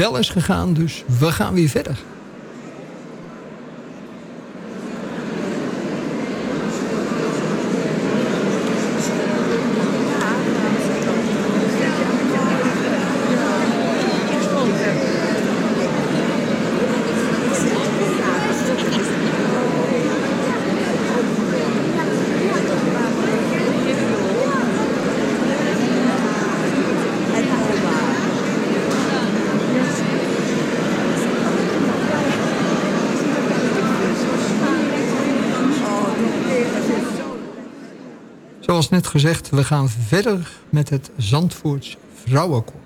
Bel is gegaan, dus we gaan weer verder. Zoals net gezegd, we gaan verder met het Zandvoorts Vrouwenkoor.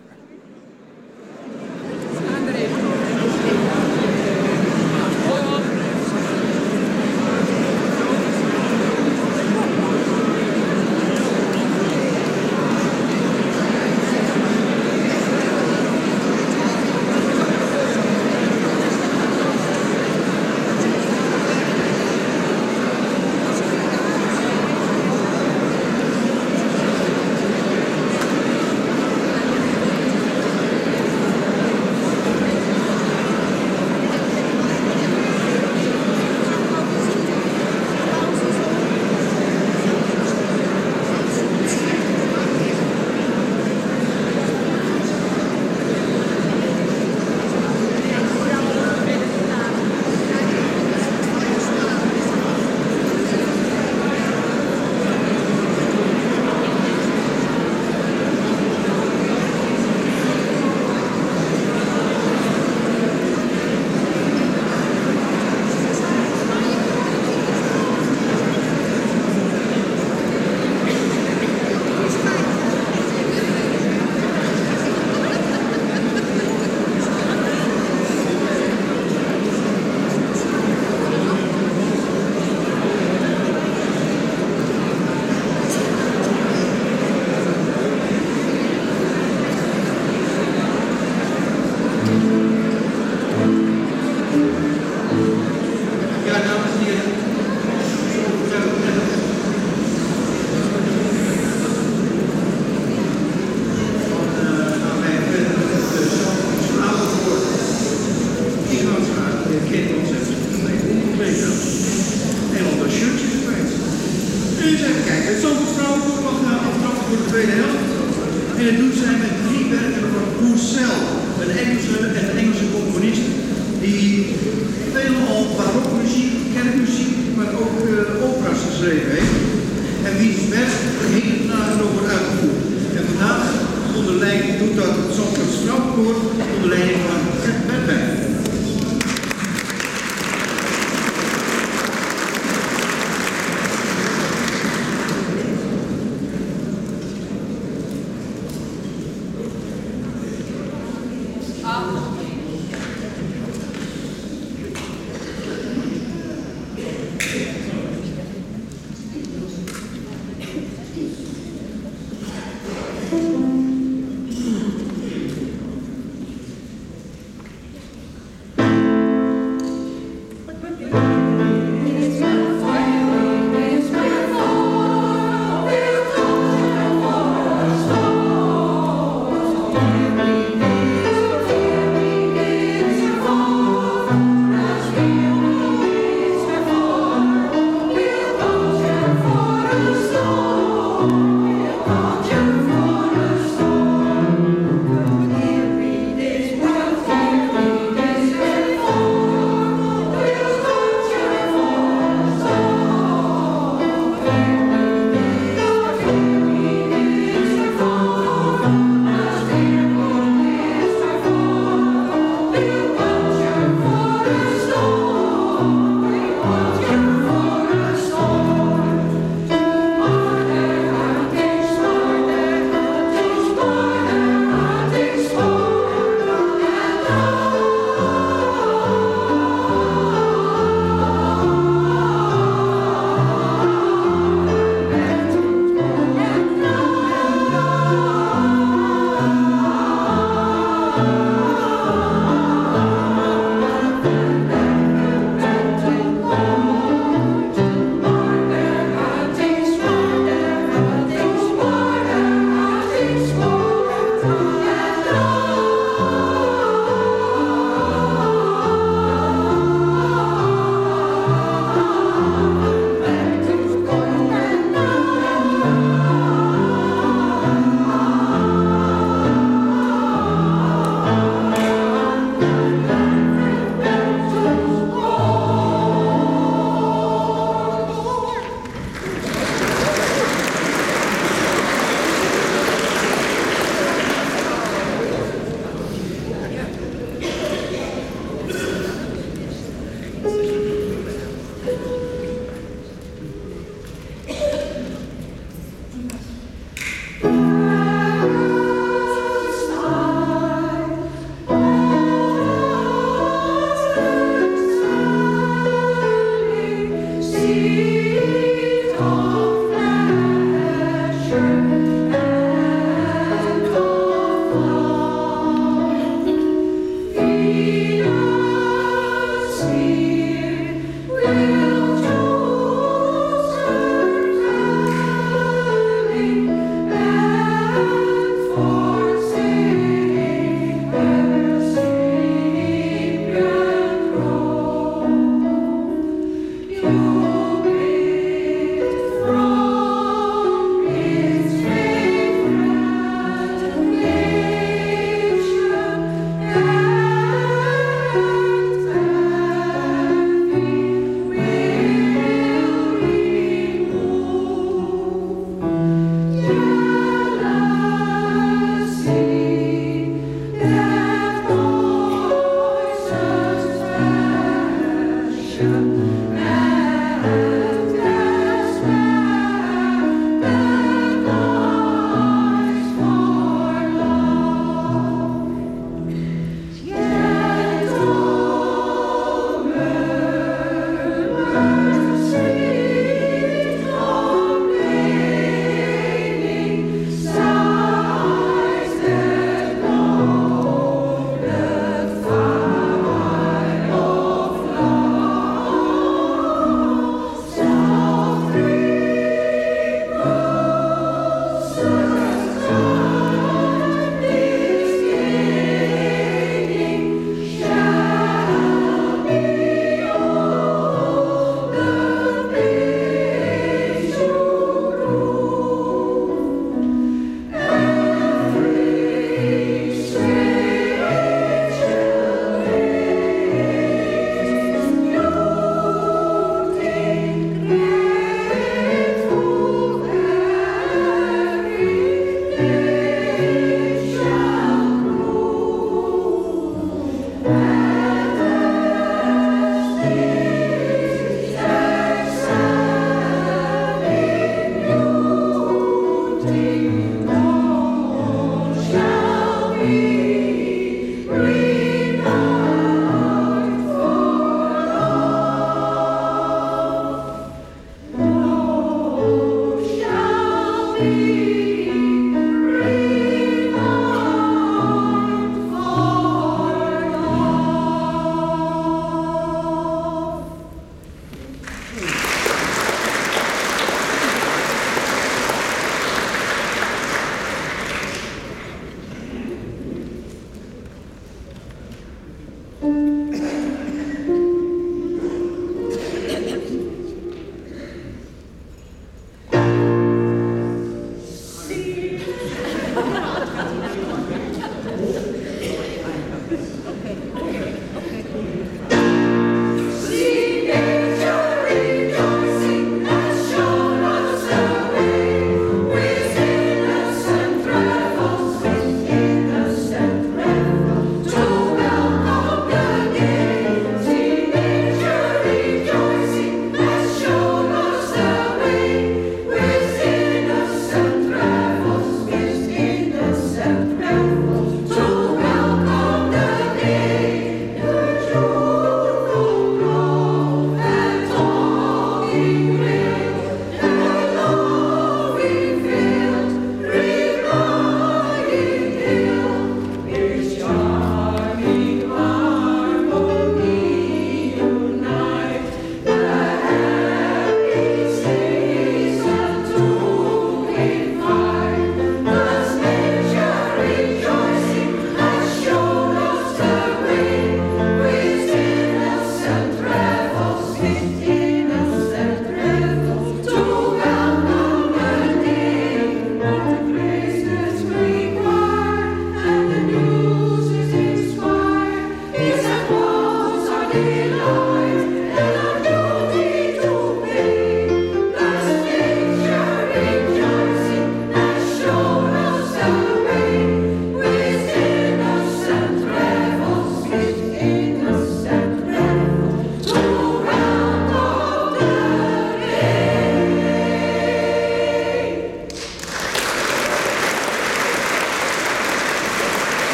geschreven heeft. En wiens werk heden dagen over uitgevoerd. En vandaag onder leiding doet dat het zonder strafkoord onder leiding van Gert Bedberg.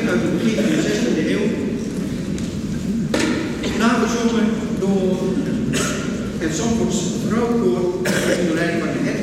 uit het begin van de 16e eeuw, nagezongen door het Zandvoorts vrouwkoor in de rij van de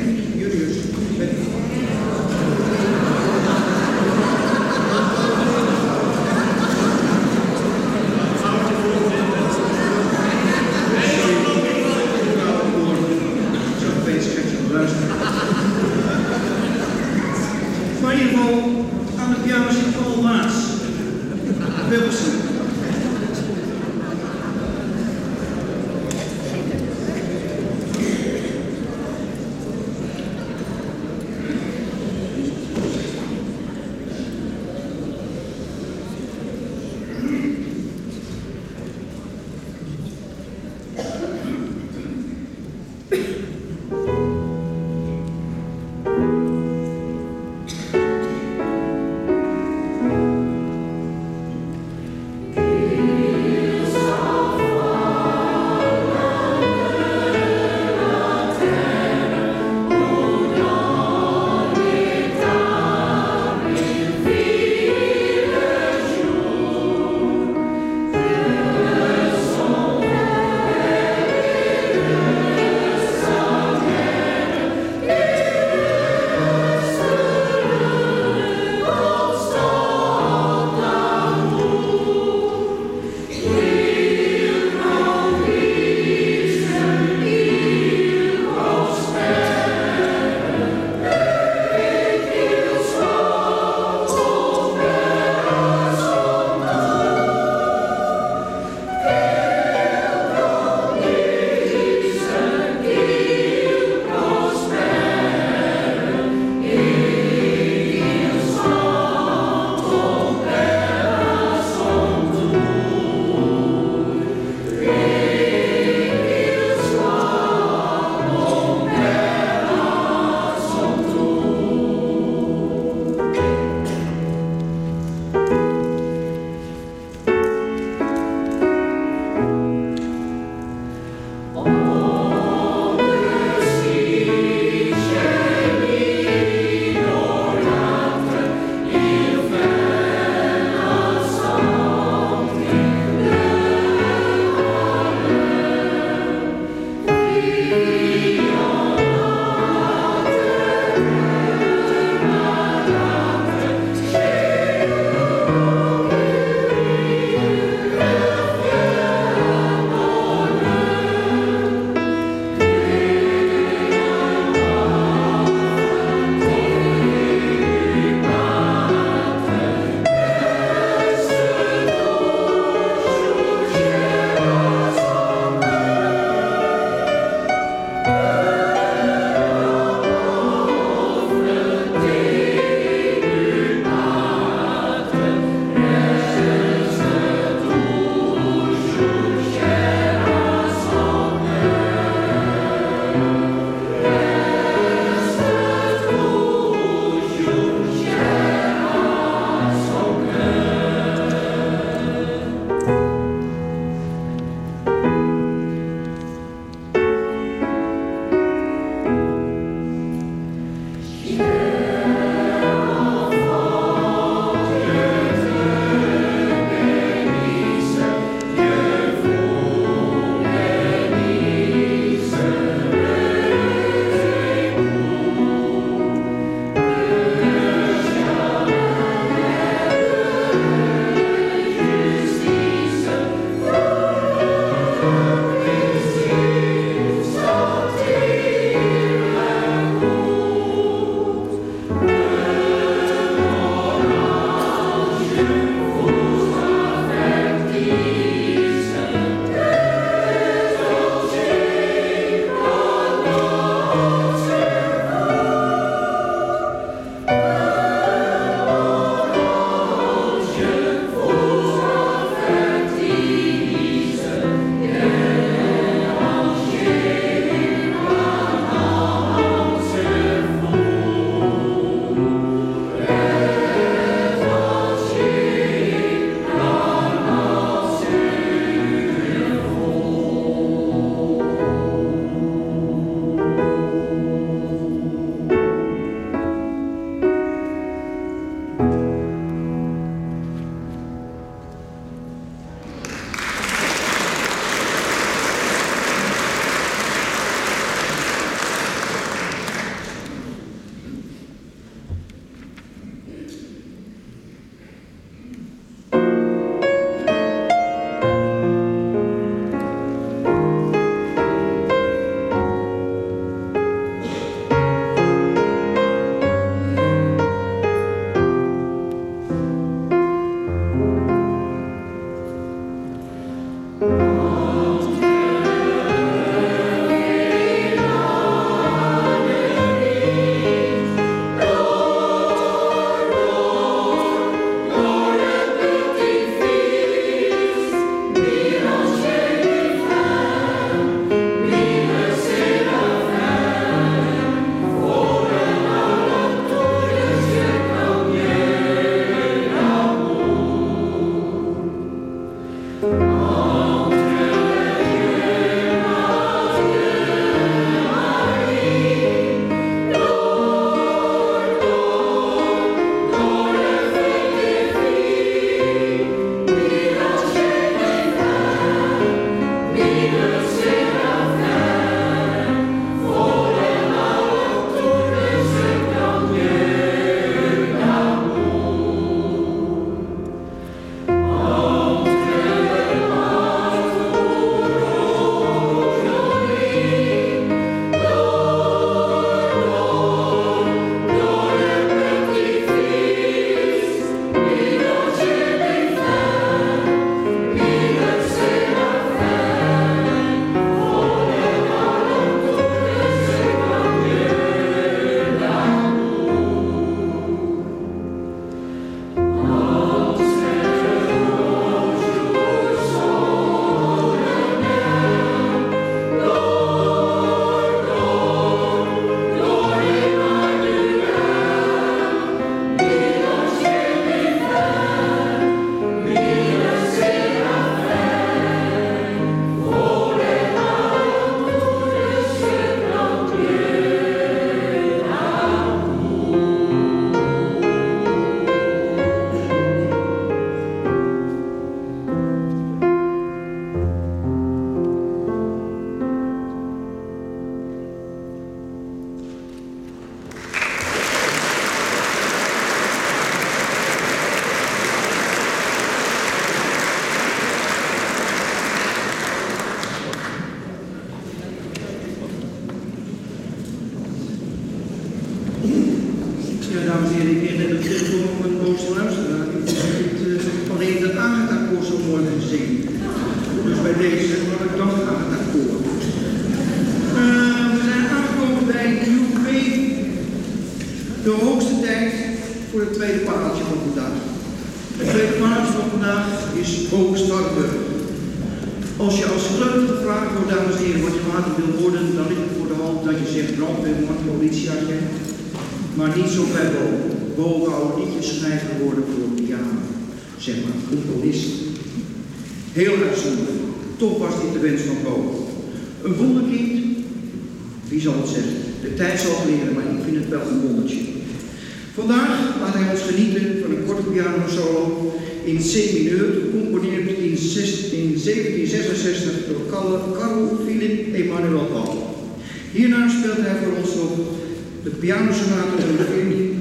piano sonate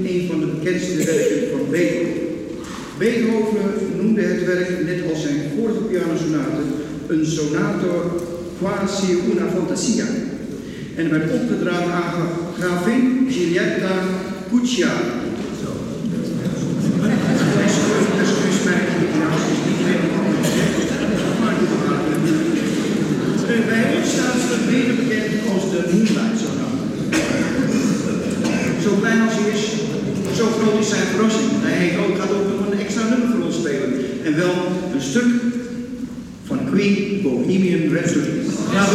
een van de bekendste werken van Beethoven. Beethoven noemde het werk, net als zijn vorige pianosonate, een sonato quasi una fantasia. En werd opgedragen aan gravin Giulietta Cucciari. En wel een stuk van Queen Bohemian Rhapsody. Ja,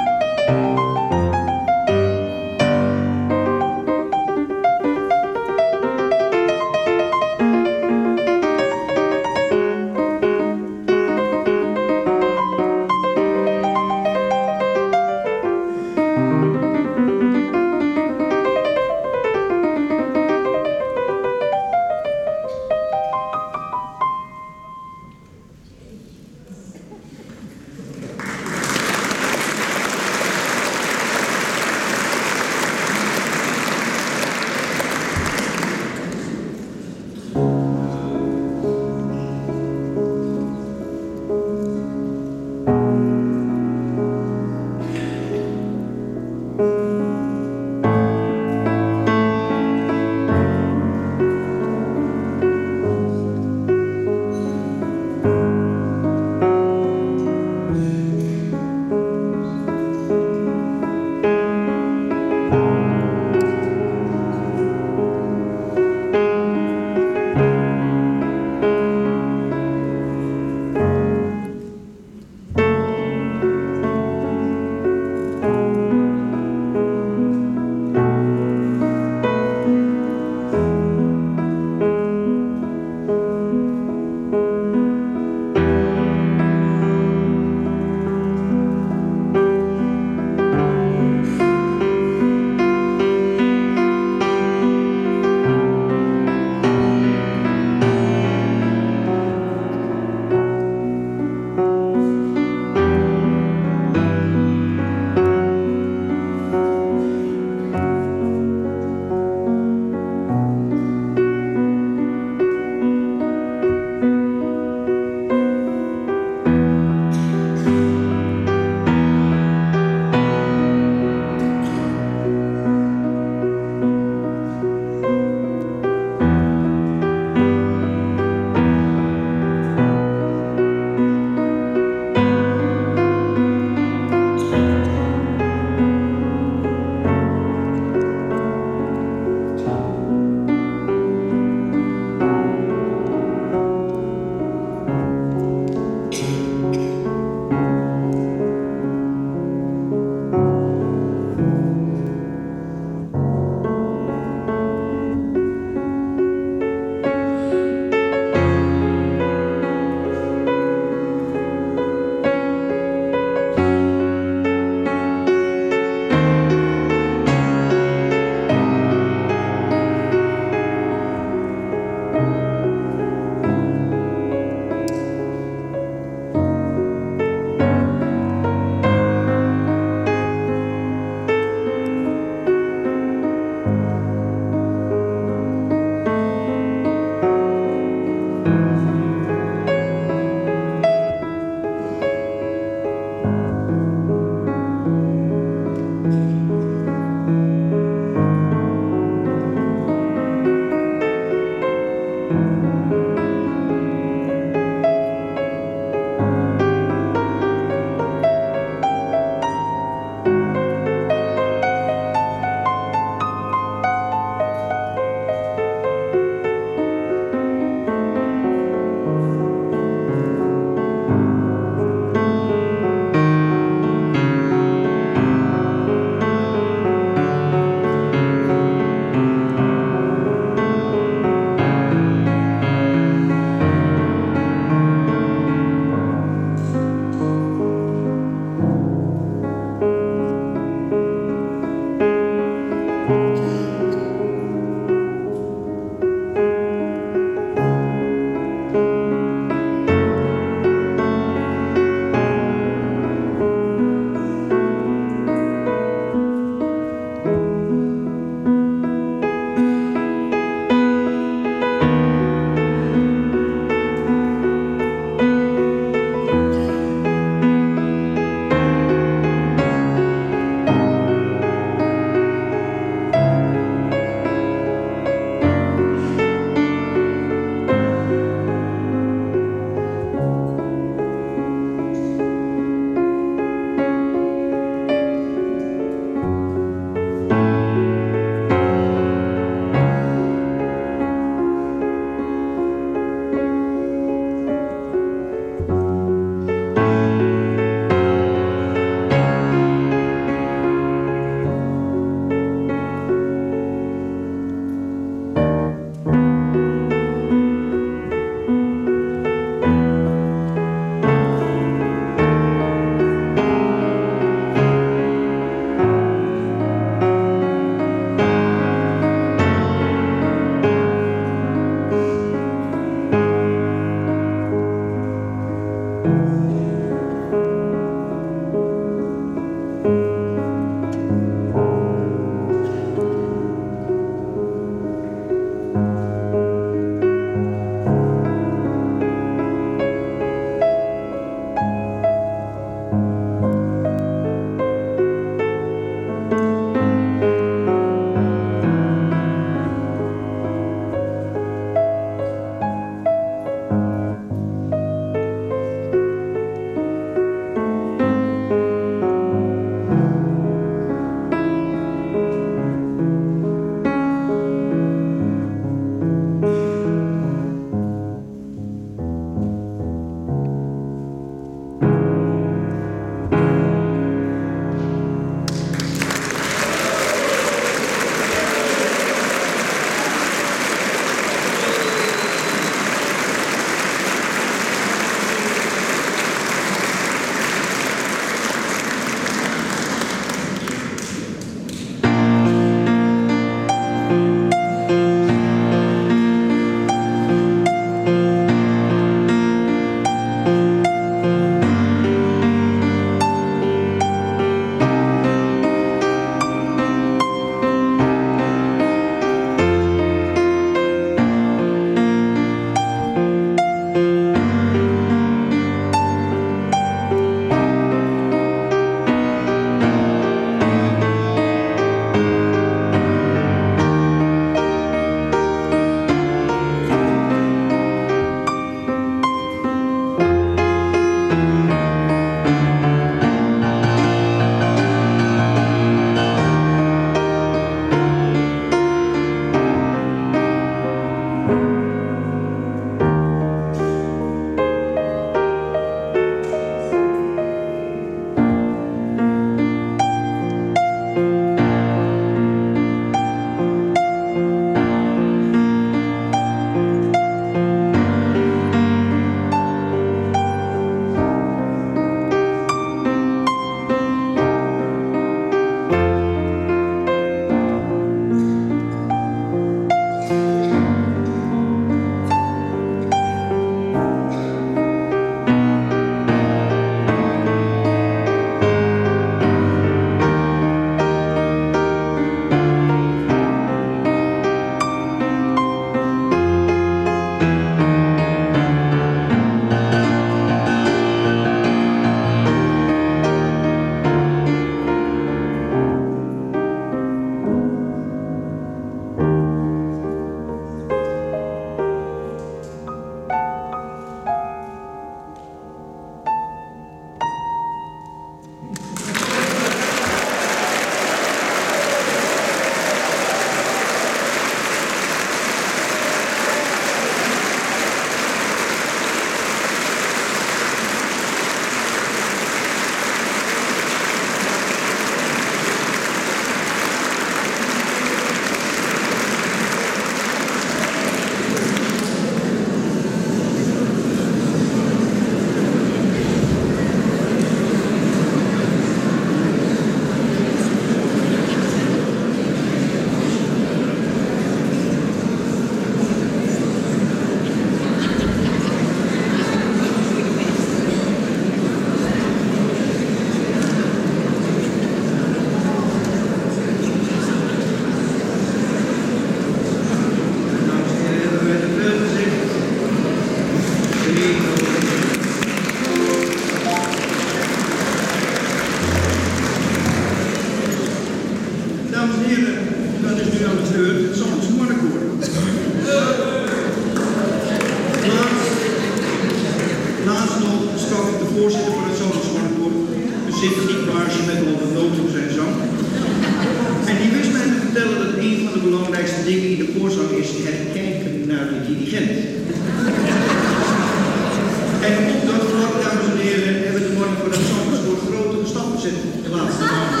maanden.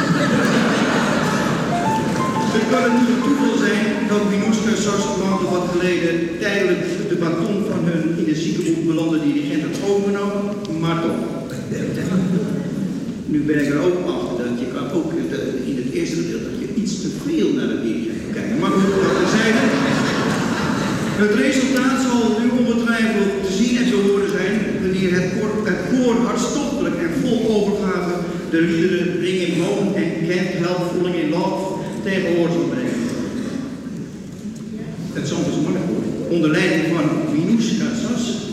Het kan natuurlijk toeval zijn dat Sars maanden wat geleden tijdelijk de baton van hun in de ziekenboek belandde dirigent had overgenomen, maar toch. Nu ben ik er ook achter dat je kan ook in het eerste gedeelte dat je iets te veel naar de dirigent kan kijken. Maar goed, dat terzijde. Het resultaat zal nu ongetwijfeld te zien en te horen zijn wanneer het koor, het koor hartstochtelijk en vol overgave de liederen Bringing Home en Can't Help Falling in Love tegenwoordig zal brengen. Het Mannenkoor, onder leiding van Minouska Sas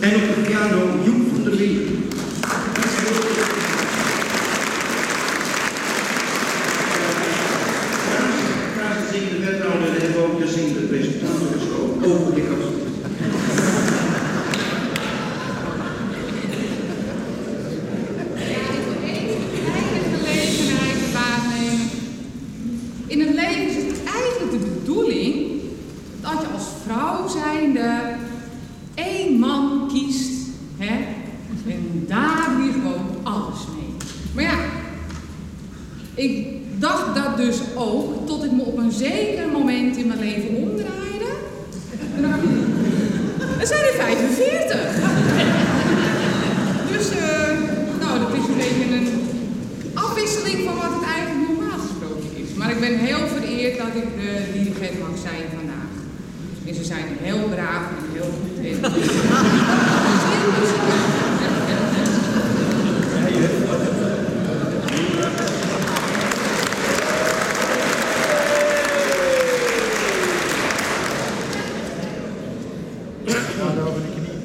en op de piano Joep van der Linden. Graag gezien de wethouder en hebben we ook gezien de presentator gesproken. Ogenblik alsjeblieft. gelegenheid waarnemen. In het leven is het eigenlijk de bedoeling dat je als vrouw zijnde één man kiest, hè? En daar doe je gewoon alles mee. Maar ja, ik dacht dat dus ook, tot ik me op een zeker moment in mijn leven omdraaide. En dan dacht ik, we zijn er 45. Dus, eh, nou, dat is een beetje een afwisseling van wat het eigenlijk normaal gesproken is. Maar ik ben heel vereerd dat ik de dirigent mag zijn vandaag. En ze zijn heel braaf en heel goed. En... In